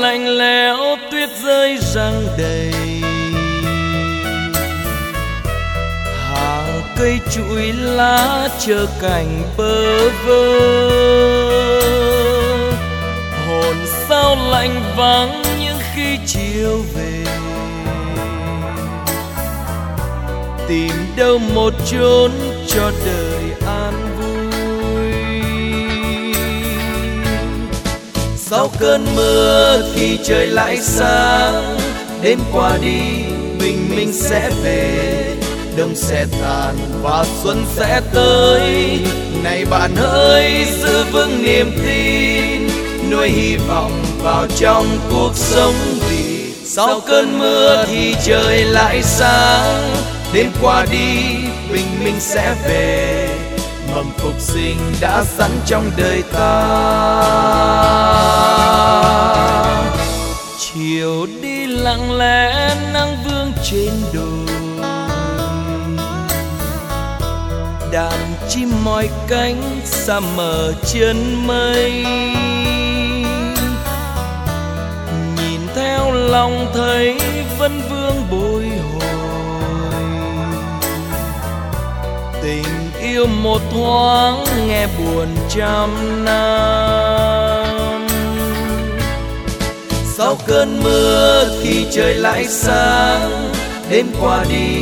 lạnh lẽo tuyết rơi răng đầy. Hàng cây trụi lá chờ cảnh bơ vơ. Hồn sao lạnh vắng những khi chiều về. Tìm đâu một chốn cho đời an sau cơn mưa thì trời lại sáng, đêm qua đi, bình minh sẽ về. Đông sẽ tàn và xuân sẽ tới. Này bạn ơi, giữ vững niềm tin, nuôi hy vọng vào trong cuộc sống vì sau cơn mưa thì trời lại sáng. Đêm qua đi, bình minh sẽ về mầm phục sinh đã sẵn trong đời ta. Chiều đi lặng lẽ nắng vương trên đồi. Đàn chim mỏi cánh xa mờ chân mây. Nhìn theo lòng thấy vẫn vương bồi hồi. Tình yêu một thoáng nghe buồn trăm năm. Sau cơn mưa thì trời lại sáng, đêm qua đi,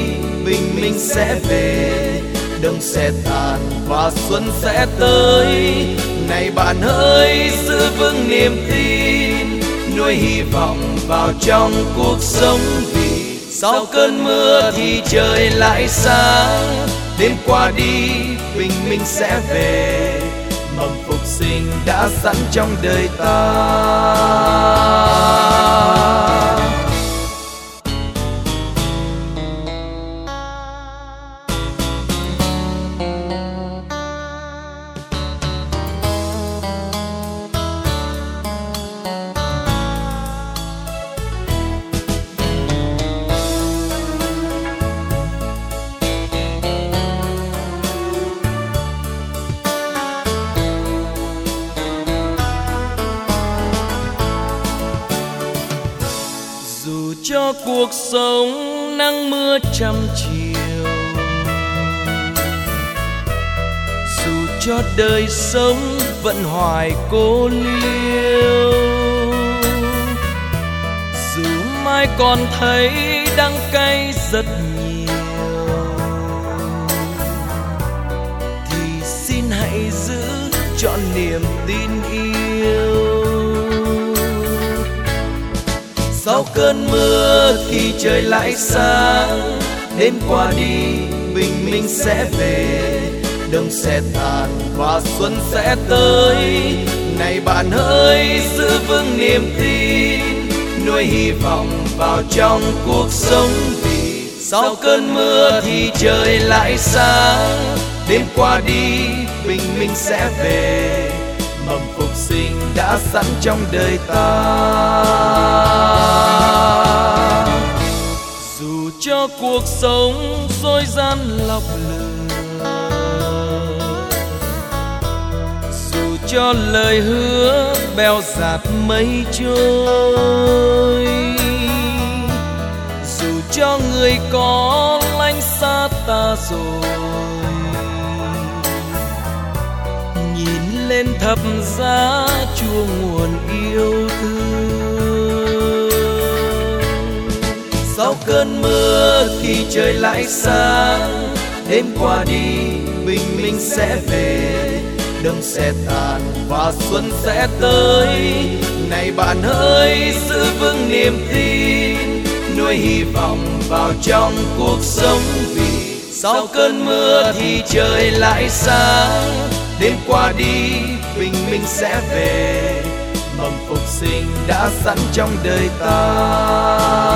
bình minh sẽ về. Đông sẽ tàn và xuân sẽ tới. Này bạn ơi, giữ vững niềm tin. Nuôi hy vọng vào trong cuộc sống vì sau cơn mưa thì trời lại sáng đêm qua đi, bình minh sẽ về. Mầm phục sinh đã sẵn trong đời ta. Cho cuộc sống nắng mưa trăm chiều. Dù cho đời sống vẫn hoài cô liêu, dù mai còn thấy đắng cay rất nhiều, thì xin hãy giữ trọn niềm tin yêu. Sau cơn mưa thì trời lại sáng. Đêm qua đi, bình minh sẽ về, đông sẽ tàn và xuân sẽ tới. Này bạn ơi, giữ vững niềm tin, nuôi hy vọng vào trong cuộc sống. Vì sau cơn mưa thì trời lại sáng. Đêm qua đi, bình minh sẽ về sinh đã sẵn trong đời ta. Dù cho cuộc sống dối gian lọc lừa, dù cho lời hứa bèo dạt mây trôi, dù cho người có lánh xa ta rồi thập giá chua nguồn yêu thương. Sau cơn mưa thì trời lại sáng đêm qua đi, bình minh sẽ về. Đông sẽ tàn và xuân sẽ tới. Này bạn ơi, giữ vững niềm tin, nuôi hy vọng vào trong cuộc sống. Vì sau cơn mưa thì trời lại sáng đêm qua đi bình minh sẽ về. Mầm phục sinh đã sẵn trong đời ta.